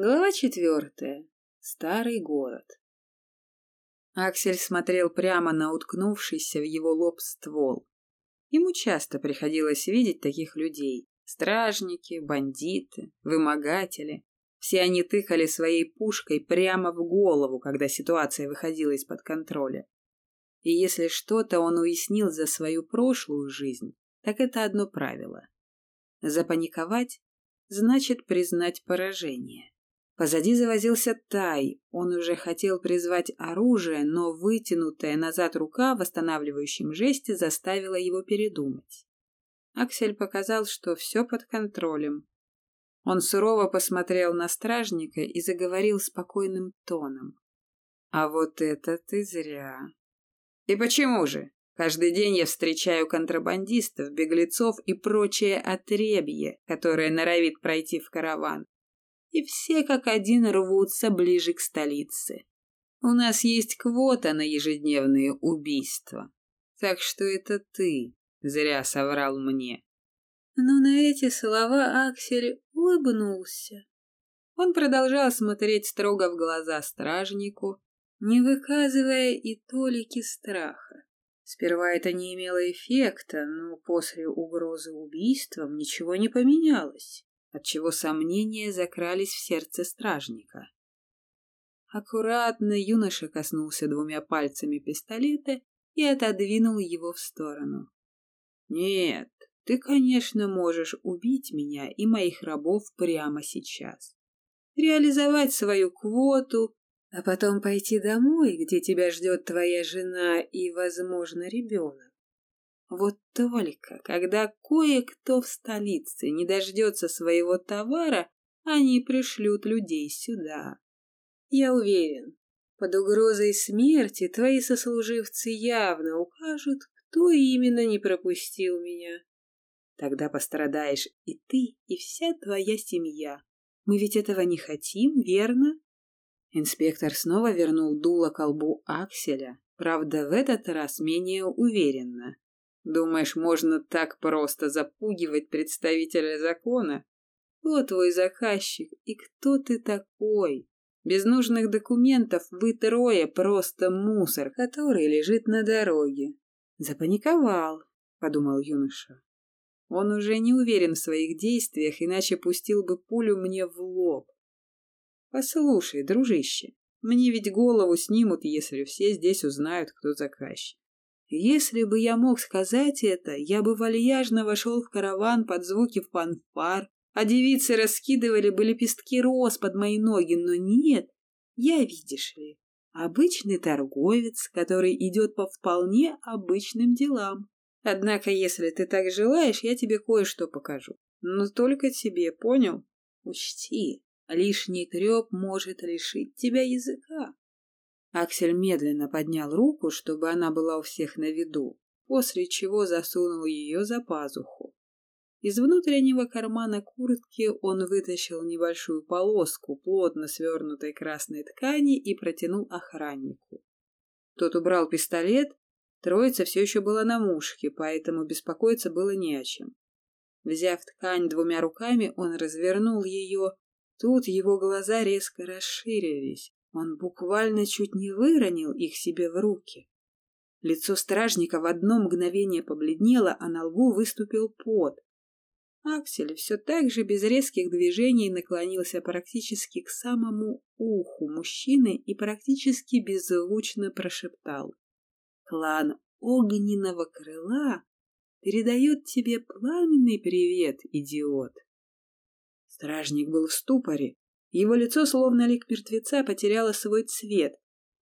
Глава четвертая. Старый город. Аксель смотрел прямо на уткнувшийся в его лоб ствол. Ему часто приходилось видеть таких людей. Стражники, бандиты, вымогатели. Все они тыкали своей пушкой прямо в голову, когда ситуация выходила из-под контроля. И если что-то он уяснил за свою прошлую жизнь, так это одно правило. Запаниковать значит признать поражение. Позади завозился Тай. Он уже хотел призвать оружие, но вытянутая назад рука в восстанавливающем жесте заставила его передумать. Аксель показал, что все под контролем. Он сурово посмотрел на стражника и заговорил спокойным тоном. «А вот это ты зря». «И почему же? Каждый день я встречаю контрабандистов, беглецов и прочее отребье, которое норовит пройти в караван и все как один рвутся ближе к столице. У нас есть квота на ежедневные убийства. Так что это ты зря соврал мне. Но на эти слова Аксель улыбнулся. Он продолжал смотреть строго в глаза стражнику, не выказывая и толики страха. Сперва это не имело эффекта, но после угрозы убийством ничего не поменялось отчего сомнения закрались в сердце стражника. Аккуратно юноша коснулся двумя пальцами пистолета и отодвинул его в сторону. «Нет, ты, конечно, можешь убить меня и моих рабов прямо сейчас. Реализовать свою квоту, а потом пойти домой, где тебя ждет твоя жена и, возможно, ребенок. Вот только, когда кое-кто в столице не дождется своего товара, они пришлют людей сюда. Я уверен, под угрозой смерти твои сослуживцы явно укажут, кто именно не пропустил меня. Тогда пострадаешь и ты, и вся твоя семья. Мы ведь этого не хотим, верно? Инспектор снова вернул дуло к лбу Акселя, правда, в этот раз менее уверенно. Думаешь, можно так просто запугивать представителя закона? Кто твой заказчик и кто ты такой? Без нужных документов вы трое просто мусор, который лежит на дороге. Запаниковал, подумал юноша. Он уже не уверен в своих действиях, иначе пустил бы пулю мне в лоб. Послушай, дружище, мне ведь голову снимут, если все здесь узнают, кто заказчик. Если бы я мог сказать это, я бы вальяжно вошел в караван под звуки фанфар, а девицы раскидывали бы лепестки роз под мои ноги, но нет, я, видишь ли, обычный торговец, который идет по вполне обычным делам. Однако, если ты так желаешь, я тебе кое-что покажу. Но только тебе, понял? Учти, лишний треп может лишить тебя языка. Аксель медленно поднял руку, чтобы она была у всех на виду, после чего засунул ее за пазуху. Из внутреннего кармана куртки он вытащил небольшую полоску плотно свернутой красной ткани и протянул охраннику. Тот убрал пистолет, троица все еще была на мушке, поэтому беспокоиться было не о чем. Взяв ткань двумя руками, он развернул ее. Тут его глаза резко расширились. Он буквально чуть не выронил их себе в руки. Лицо стражника в одно мгновение побледнело, а на лбу выступил пот. Аксель все так же без резких движений наклонился практически к самому уху мужчины и практически беззвучно прошептал. «Клан огненного крыла передает тебе пламенный привет, идиот!» Стражник был в ступоре, его лицо, словно лик мертвеца, потеряло свой цвет.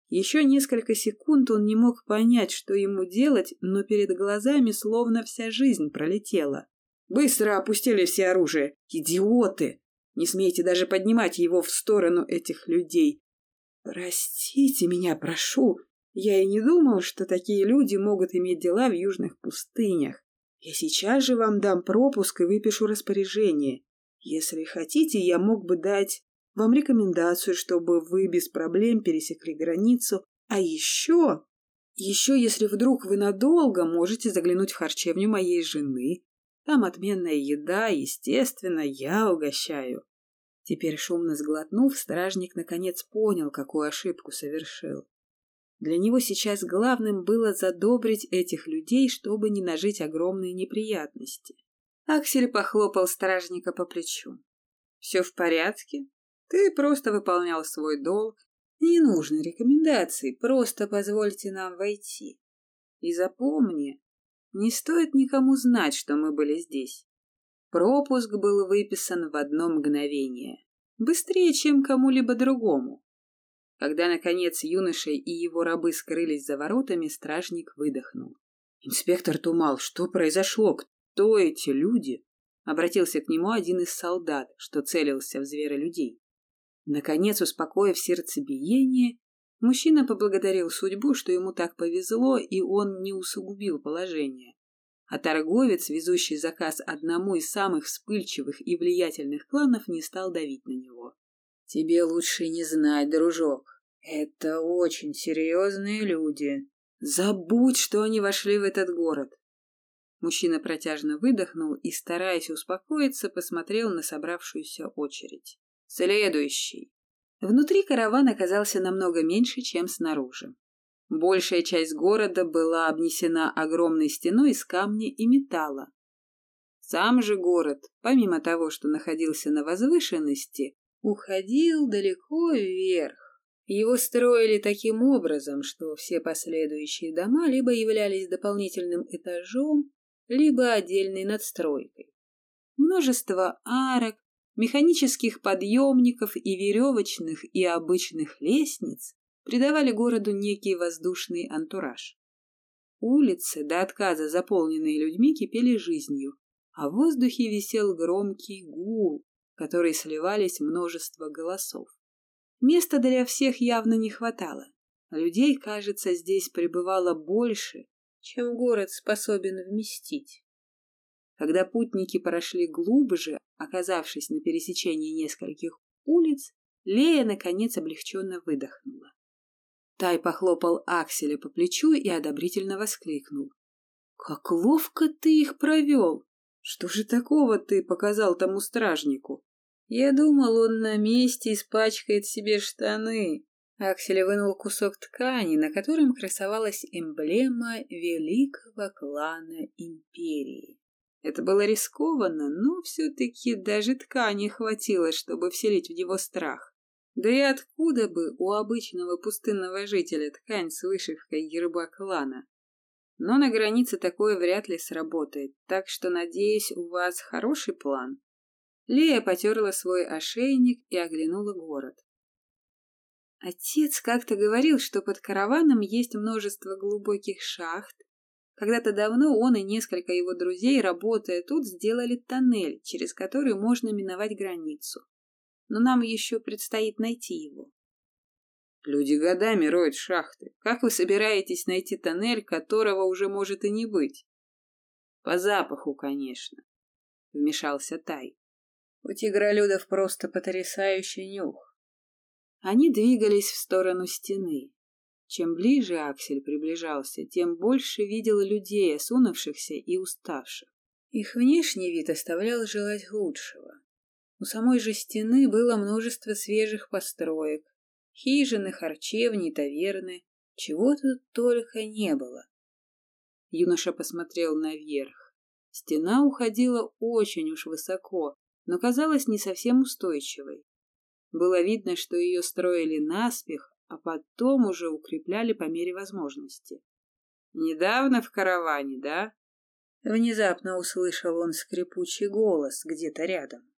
Еще несколько секунд он не мог понять, что ему делать, но перед глазами словно вся жизнь пролетела. «Быстро опустили все оружие! Идиоты! Не смейте даже поднимать его в сторону этих людей! Простите меня, прошу! Я и не думал, что такие люди могут иметь дела в южных пустынях. Я сейчас же вам дам пропуск и выпишу распоряжение. Если хотите, я мог бы дать вам рекомендацию, чтобы вы без проблем пересекли границу. А еще... Еще, если вдруг вы надолго можете заглянуть в харчевню моей жены. Там отменная еда, естественно, я угощаю. Теперь, шумно сглотнув, стражник наконец понял, какую ошибку совершил. Для него сейчас главным было задобрить этих людей, чтобы не нажить огромные неприятности. Аксель похлопал стражника по плечу. «Все в порядке? Ты просто выполнял свой долг. Не нужно рекомендаций, просто позвольте нам войти. И запомни, не стоит никому знать, что мы были здесь. Пропуск был выписан в одно мгновение. Быстрее, чем кому-либо другому. Когда, наконец, юноша и его рабы скрылись за воротами, стражник выдохнул. «Инспектор Тумал, что произошло? Кто эти люди?» Обратился к нему один из солдат, что целился в зверолюдей. Наконец, успокоив сердцебиение, мужчина поблагодарил судьбу, что ему так повезло, и он не усугубил положение. А торговец, везущий заказ одному из самых вспыльчивых и влиятельных кланов, не стал давить на него. «Тебе лучше не знать, дружок. Это очень серьезные люди. Забудь, что они вошли в этот город. Мужчина протяжно выдохнул и, стараясь успокоиться, посмотрел на собравшуюся очередь. Следующий. Внутри караван оказался намного меньше, чем снаружи. Большая часть города была обнесена огромной стеной из камня и металла. Сам же город, помимо того, что находился на возвышенности, уходил далеко вверх. Его строили таким образом, что все последующие дома либо являлись дополнительным этажом, либо отдельной надстройкой. Множество арок, механических подъемников и веревочных и обычных лестниц придавали городу некий воздушный антураж. Улицы, до отказа заполненные людьми, кипели жизнью, а в воздухе висел громкий гул, в который сливались множество голосов. Места для всех явно не хватало. Людей, кажется, здесь пребывало больше, чем город способен вместить. Когда путники прошли глубже, оказавшись на пересечении нескольких улиц, Лея, наконец, облегченно выдохнула. Тай похлопал Акселя по плечу и одобрительно воскликнул. «Как ловко ты их провел! Что же такого ты показал тому стражнику? Я думал, он на месте испачкает себе штаны». Аксель вынул кусок ткани, на котором красовалась эмблема великого клана Империи. Это было рискованно, но все-таки даже ткани хватило, чтобы вселить в него страх. Да и откуда бы у обычного пустынного жителя ткань с вышивкой герба клана? Но на границе такое вряд ли сработает, так что, надеюсь, у вас хороший план. Лея потерла свой ошейник и оглянула город. Отец как-то говорил, что под караваном есть множество глубоких шахт, когда-то давно он и несколько его друзей, работая тут, сделали тоннель, через который можно миновать границу. Но нам еще предстоит найти его. Люди годами роют шахты. Как вы собираетесь найти тоннель, которого уже может и не быть? По запаху, конечно, вмешался Тай. У тигролюдов просто потрясающий нюх. Они двигались в сторону стены. Чем ближе Аксель приближался, тем больше видел людей, осунувшихся и уставших. Их внешний вид оставлял желать лучшего. У самой же стены было множество свежих построек, хижины, харчевни, таверны, чего тут только не было. Юноша посмотрел наверх. Стена уходила очень уж высоко, но казалась не совсем устойчивой. Было видно, что ее строили наспех, а потом уже укрепляли по мере возможности. «Недавно в караване, да?» Внезапно услышал он скрипучий голос где-то рядом.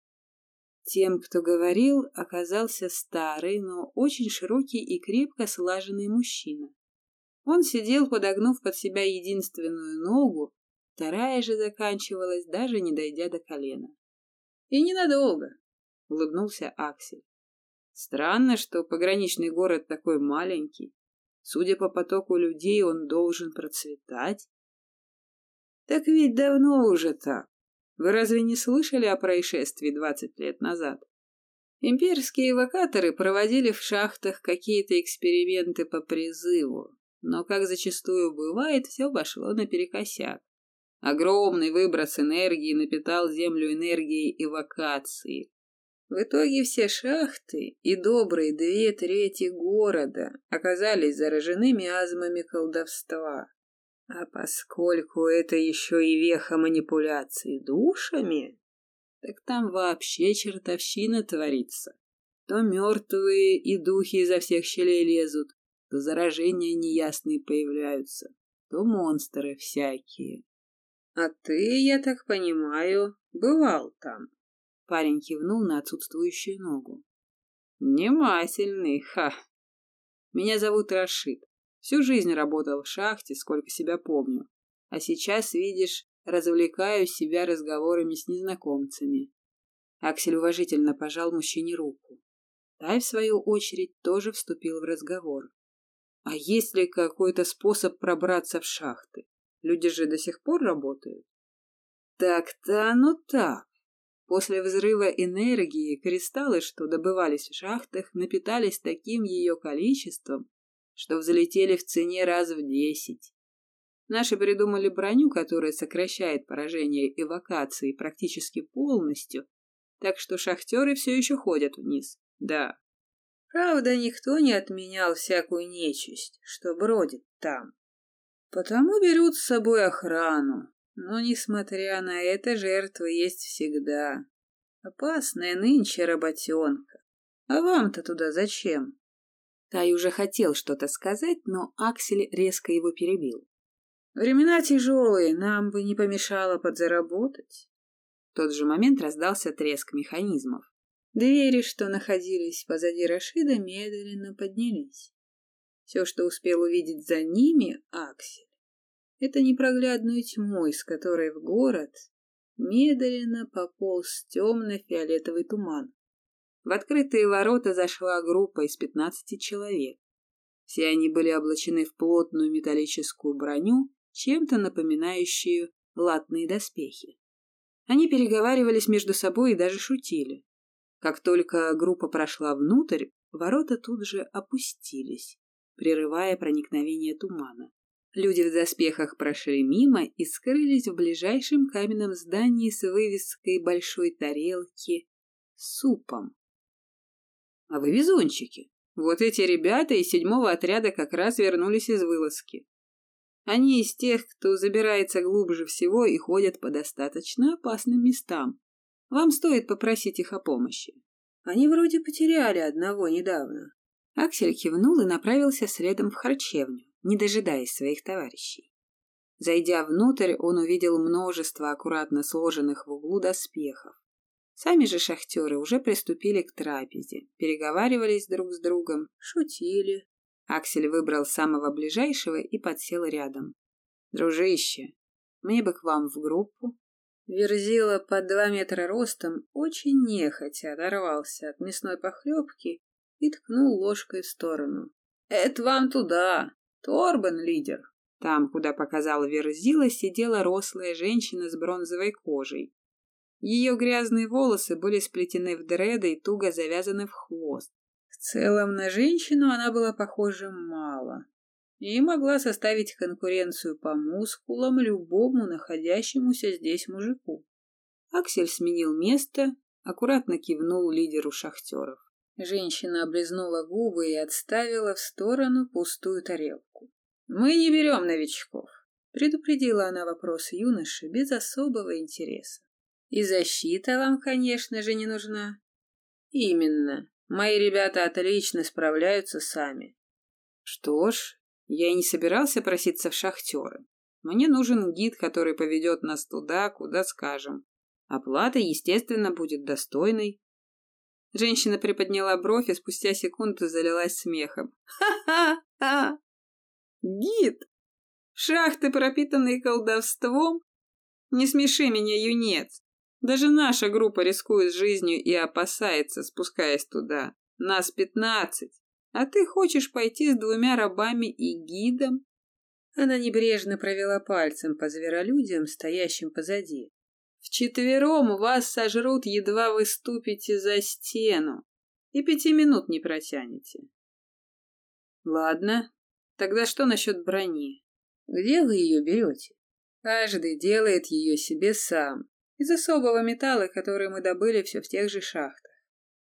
Тем, кто говорил, оказался старый, но очень широкий и крепко слаженный мужчина. Он сидел, подогнув под себя единственную ногу, вторая же заканчивалась, даже не дойдя до колена. «И ненадолго», — улыбнулся Аксель. Странно, что пограничный город такой маленький. Судя по потоку людей, он должен процветать. Так ведь давно уже так. Вы разве не слышали о происшествии двадцать лет назад? Имперские эвакаторы проводили в шахтах какие-то эксперименты по призыву, но, как зачастую бывает, все пошло наперекосяк. Огромный выброс энергии напитал Землю энергией эвакации. В итоге все шахты и добрые две трети города оказались заражены миазмами колдовства. А поскольку это еще и веха манипуляции душами, так там вообще чертовщина творится. То мертвые и духи изо всех щелей лезут, то заражения неясные появляются, то монстры всякие. А ты, я так понимаю, бывал там. Парень кивнул на отсутствующую ногу. Внимательный, ха. Меня зовут Рашид. Всю жизнь работал в шахте, сколько себя помню. А сейчас, видишь, развлекаю себя разговорами с незнакомцами. Аксель уважительно пожал мужчине руку. Тай, в свою очередь, тоже вступил в разговор. А есть ли какой-то способ пробраться в шахты? Люди же до сих пор работают. Так-то оно так. После взрыва энергии кристаллы, что добывались в шахтах, напитались таким ее количеством, что взлетели в цене раз в десять. Наши придумали броню, которая сокращает поражение эвакации практически полностью, так что шахтеры все еще ходят вниз. Да. Правда, никто не отменял всякую нечисть, что бродит там. Потому берут с собой охрану. Но, несмотря на это, жертвы есть всегда. Опасная нынче работенка. А вам-то туда зачем? Тай уже хотел что-то сказать, но Аксель резко его перебил. «Времена тяжелые, нам бы не помешало подзаработать». В тот же момент раздался треск механизмов. Двери, что находились позади Рашида, медленно поднялись. Все, что успел увидеть за ними, Аксель, это непроглядную тьму, из которой в город медленно пополз темно-фиолетовый туман. В открытые ворота зашла группа из пятнадцати человек. Все они были облачены в плотную металлическую броню, чем-то напоминающую латные доспехи. Они переговаривались между собой и даже шутили. Как только группа прошла внутрь, ворота тут же опустились, прерывая проникновение тумана. Люди в доспехах прошли мимо и скрылись в ближайшем каменном здании с вывеской большой тарелки супом. А вы везунчики. Вот эти ребята из седьмого отряда как раз вернулись из вылазки. Они из тех, кто забирается глубже всего и ходят по достаточно опасным местам. Вам стоит попросить их о помощи. Они вроде потеряли одного недавно. Аксель кивнул и направился следом в харчевню, не дожидаясь своих товарищей. Зайдя внутрь, он увидел множество аккуратно сложенных в углу доспехов. Сами же шахтеры уже приступили к трапезе, переговаривались друг с другом, шутили. Аксель выбрал самого ближайшего и подсел рядом. «Дружище, мне бы к вам в группу». Верзила под два метра ростом очень нехотя оторвался от мясной похлебки и ткнул ложкой в сторону. «Это вам туда! Торбан лидер!» Там, куда показал Верзила, сидела рослая женщина с бронзовой кожей. Ее грязные волосы были сплетены в дреды и туго завязаны в хвост. В целом на женщину она была похожа мало и могла составить конкуренцию по мускулам любому находящемуся здесь мужику. Аксель сменил место, аккуратно кивнул лидеру шахтеров. Женщина облизнула губы и отставила в сторону пустую тарелку. «Мы не берем новичков», — предупредила она вопрос юноши без особого интереса. И защита вам, конечно же, не нужна. Именно. Мои ребята отлично справляются сами. Что ж, я и не собирался проситься в шахтеры. Мне нужен гид, который поведет нас туда, куда скажем. Оплата, естественно, будет достойной. Женщина приподняла бровь и спустя секунду залилась смехом. «Ха-ха-ха! Гид! Шахты, пропитанные колдовством? Не смеши меня, юнец! Даже наша группа рискует жизнью и опасается, спускаясь туда. Нас пятнадцать. А ты хочешь пойти с двумя рабами и гидом? Она небрежно провела пальцем по зверолюдям, стоящим позади. Вчетвером вас сожрут, едва вы ступите за стену. И пяти минут не протянете. Ладно, тогда что насчет брони? Где вы ее берете? Каждый делает ее себе сам из особого металла, который мы добыли все в тех же шахтах.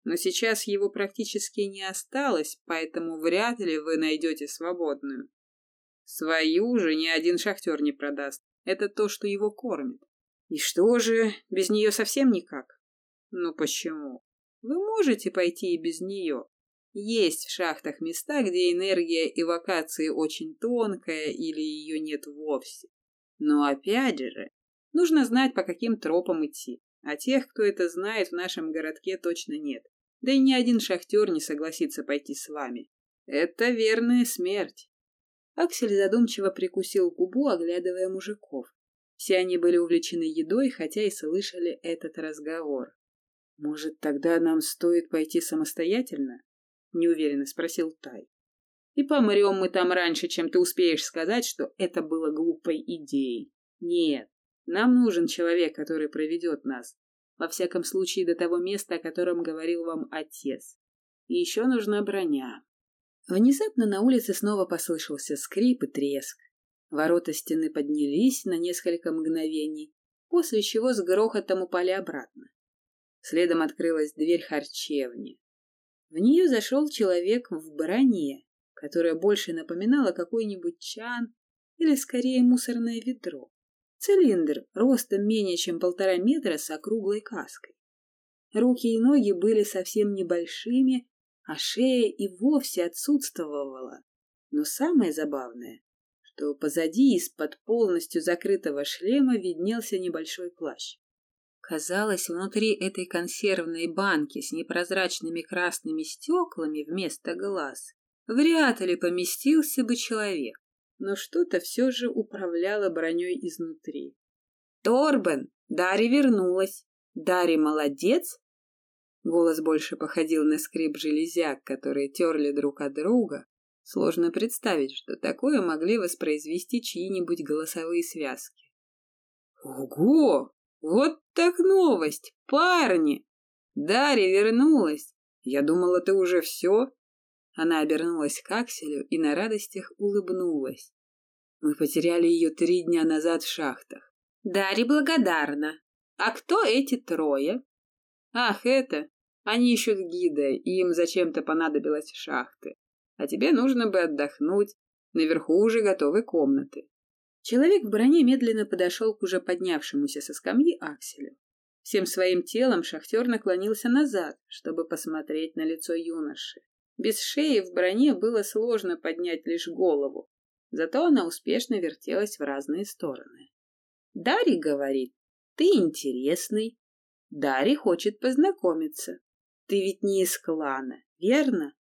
Но сейчас его практически не осталось, поэтому вряд ли вы найдете свободную. Свою же ни один шахтер не продаст. Это то, что его кормит. И что же, без нее совсем никак? Ну почему? Вы можете пойти и без нее. Есть в шахтах места, где энергия эвакации очень тонкая или ее нет вовсе. Но опять же, нужно знать, по каким тропам идти. А тех, кто это знает, в нашем городке точно нет. Да и ни один шахтер не согласится пойти с вами. Это верная смерть. Аксель задумчиво прикусил губу, оглядывая мужиков. Все они были увлечены едой, хотя и слышали этот разговор. «Может, тогда нам стоит пойти самостоятельно?» — неуверенно спросил Тай. «И помрем мы там раньше, чем ты успеешь сказать, что это было глупой идеей. Нет, нам нужен человек, который проведет нас. Во всяком случае, до того места, о котором говорил вам отец. И еще нужна броня». Внезапно на улице снова послышался скрип и треск. Ворота стены поднялись на несколько мгновений, после чего с грохотом упали обратно. Следом открылась дверь харчевни. В нее зашел человек в броне, которая больше напоминала какой-нибудь чан или скорее мусорное ведро. Цилиндр ростом менее чем полтора метра с округлой каской. Руки и ноги были совсем небольшими, а шея и вовсе отсутствовала. Но самое забавное, что позади из-под полностью закрытого шлема виднелся небольшой плащ. Казалось, внутри этой консервной банки с непрозрачными красными стеклами вместо глаз вряд ли поместился бы человек, но что-то все же управляло броней изнутри. «Торбен! Дарья вернулась! Дарья молодец!» Голос больше походил на скрип железяк, которые терли друг от друга. Сложно представить, что такое могли воспроизвести чьи-нибудь голосовые связки. «Ого! Вот так новость, парни! Дарья вернулась! Я думала, ты уже все!» Она обернулась к Акселю и на радостях улыбнулась. Мы потеряли ее три дня назад в шахтах. Дарья благодарна. А кто эти трое? Ах, это... Они ищут гида, и им зачем-то понадобилось шахты. А тебе нужно бы отдохнуть. Наверху уже готовы комнаты. Человек в броне медленно подошел к уже поднявшемуся со скамьи Акселю. Всем своим телом шахтер наклонился назад, чтобы посмотреть на лицо юноши. Без шеи в броне было сложно поднять лишь голову, зато она успешно вертелась в разные стороны. Дарий говорит, ты интересный. Дарий хочет познакомиться. Ты ведь не из клана, верно?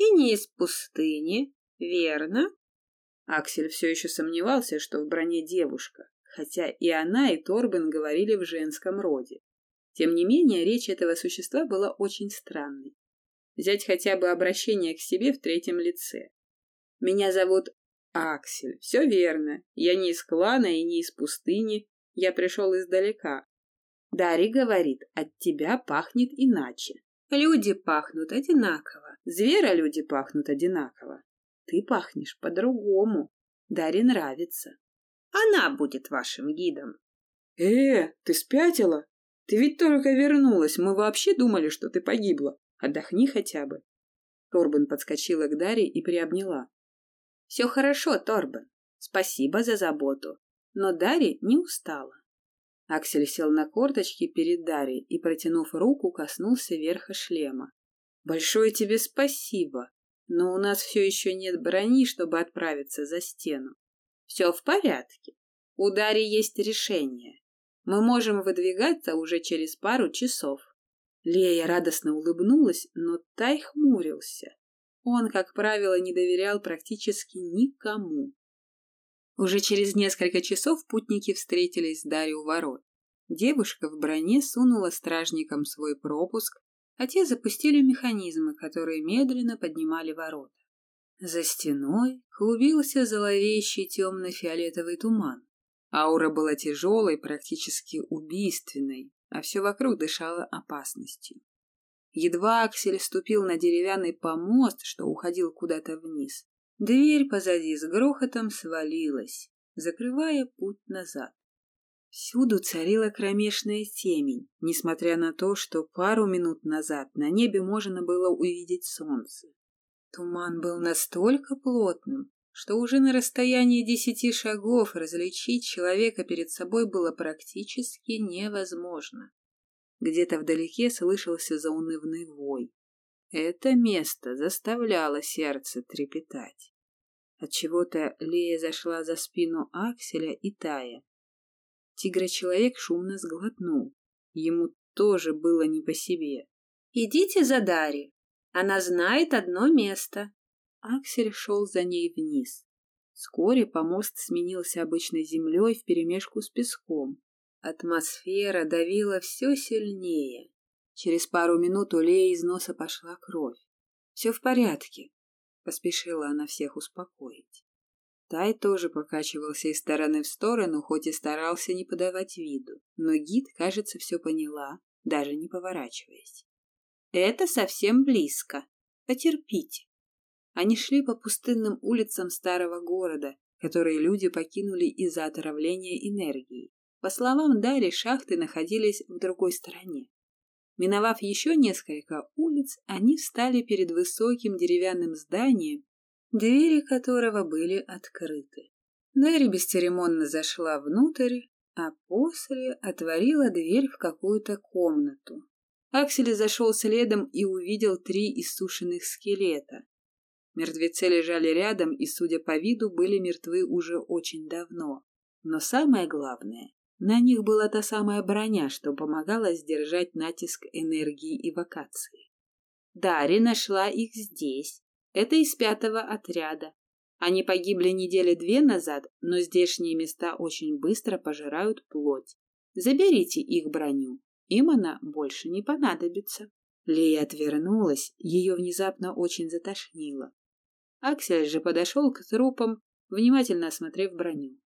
И не из пустыни, верно? Аксель все еще сомневался, что в броне девушка, хотя и она, и Торбен говорили в женском роде. Тем не менее, речь этого существа была очень странной. Взять хотя бы обращение к себе в третьем лице. «Меня зовут Аксель. Все верно. Я не из клана и не из пустыни. Я пришел издалека. Дари говорит, от тебя пахнет иначе. Люди пахнут одинаково. Зверолюди пахнут одинаково. Ты пахнешь по-другому. Даре нравится. Она будет вашим гидом. Э, ты спятила? Ты ведь только вернулась. Мы вообще думали, что ты погибла. Отдохни хотя бы. Торбан подскочила к Даре и приобняла. Все хорошо, Торбан. Спасибо за заботу. Но Дарья не устала. Аксель сел на корточки перед Дарьей и, протянув руку, коснулся верха шлема. «Большое тебе спасибо!» но у нас все еще нет брони, чтобы отправиться за стену. Все в порядке. У Дарьи есть решение. Мы можем выдвигаться уже через пару часов. Лея радостно улыбнулась, но Тай хмурился. Он, как правило, не доверял практически никому. Уже через несколько часов путники встретились с Дарьей у ворот. Девушка в броне сунула стражникам свой пропуск, а те запустили механизмы, которые медленно поднимали ворота. За стеной клубился зловещий темно-фиолетовый туман. Аура была тяжелой, практически убийственной, а все вокруг дышало опасностью. Едва Аксель ступил на деревянный помост, что уходил куда-то вниз, дверь позади с грохотом свалилась, закрывая путь назад. Всюду царила кромешная темень, несмотря на то, что пару минут назад на небе можно было увидеть солнце. Туман был настолько плотным, что уже на расстоянии десяти шагов различить человека перед собой было практически невозможно. Где-то вдалеке слышался заунывный вой. Это место заставляло сердце трепетать. Отчего-то Лея зашла за спину Акселя и Тая. Тигра-человек шумно сглотнул. Ему тоже было не по себе. «Идите за Дари. Она знает одно место». Аксель шел за ней вниз. Вскоре помост сменился обычной землей вперемешку с песком. Атмосфера давила все сильнее. Через пару минут у Леи из носа пошла кровь. «Все в порядке», — поспешила она всех успокоить. Тай тоже покачивался из стороны в сторону, хоть и старался не подавать виду. Но гид, кажется, все поняла, даже не поворачиваясь. «Это совсем близко. Потерпите». Они шли по пустынным улицам старого города, которые люди покинули из-за отравления энергией. По словам Дари, шахты находились в другой стороне. Миновав еще несколько улиц, они встали перед высоким деревянным зданием, двери которого были открыты. Нэри бесцеремонно зашла внутрь, а после отворила дверь в какую-то комнату. Аксель зашел следом и увидел три иссушенных скелета. Мертвецы лежали рядом и, судя по виду, были мертвы уже очень давно. Но самое главное, на них была та самая броня, что помогала сдержать натиск энергии эвокации. Дари нашла их здесь, это из пятого отряда. Они погибли недели две назад, но здешние места очень быстро пожирают плоть. Заберите их броню, им она больше не понадобится. Лея отвернулась, ее внезапно очень затошнило. Аксель же подошел к трупам, внимательно осмотрев броню.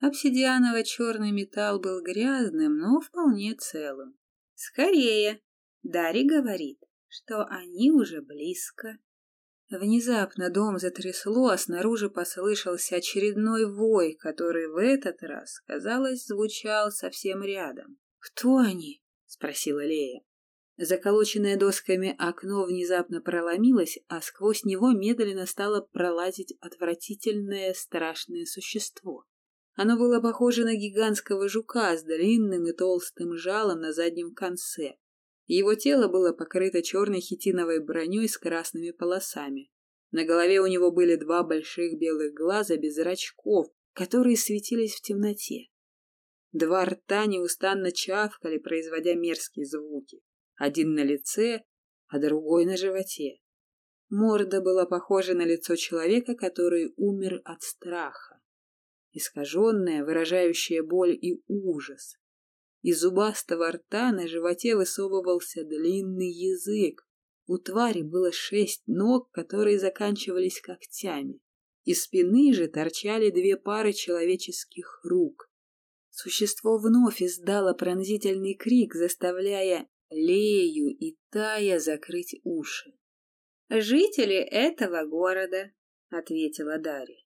Обсидианово-черный металл был грязным, но вполне целым. «Скорее!» Дари говорит, что они уже близко. Внезапно дом затрясло, а снаружи послышался очередной вой, который в этот раз, казалось, звучал совсем рядом. «Кто они?» — спросила Лея. Заколоченное досками окно внезапно проломилось, а сквозь него медленно стало пролазить отвратительное страшное существо. Оно было похоже на гигантского жука с длинным и толстым жалом на заднем конце. Его тело было покрыто черной хитиновой броней с красными полосами. На голове у него были два больших белых глаза без зрачков, которые светились в темноте. Два рта неустанно чавкали, производя мерзкие звуки. Один на лице, а другой на животе. Морда была похожа на лицо человека, который умер от страха. Искаженная, выражающая боль и ужас. Из зубастого рта на животе высовывался длинный язык. У твари было шесть ног, которые заканчивались когтями. Из спины же торчали две пары человеческих рук. Существо вновь издало пронзительный крик, заставляя Лею и Тая закрыть уши. «Жители этого города», — ответила Дарья.